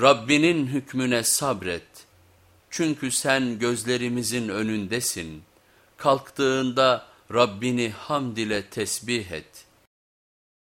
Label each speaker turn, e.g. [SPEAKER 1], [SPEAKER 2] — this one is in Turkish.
[SPEAKER 1] Rabbinin hükmüne sabret. Çünkü sen gözlerimizin önündesin. Kalktığında Rabbini hamd ile tesbih et.''